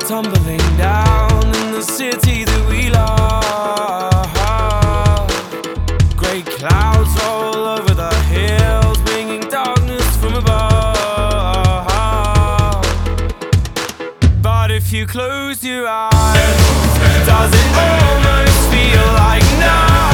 tumbling down in the city that we love. Great clouds all over the hills, bringing darkness from above. But if you close your eyes, does it almost feel like nothing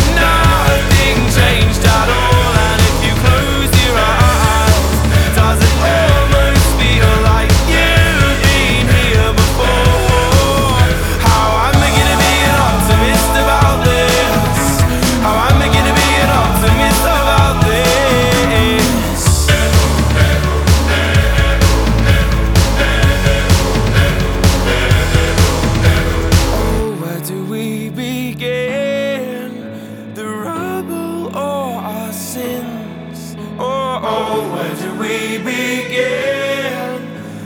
Where do we begin?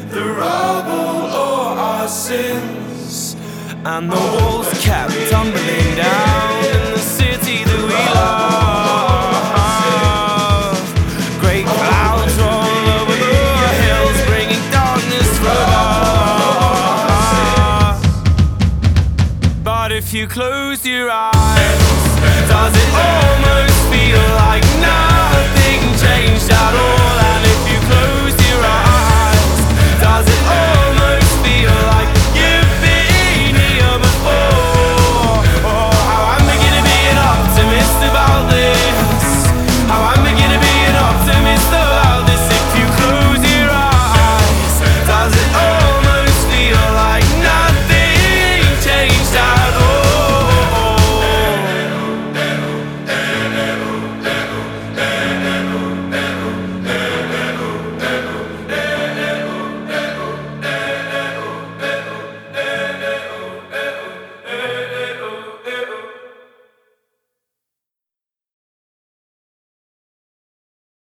The rubble or our sins? And the walls kept tumbling down in the city that we love. Great clouds roll over the hills, bringing darkness from us. But if you close your eyes, does it almost feel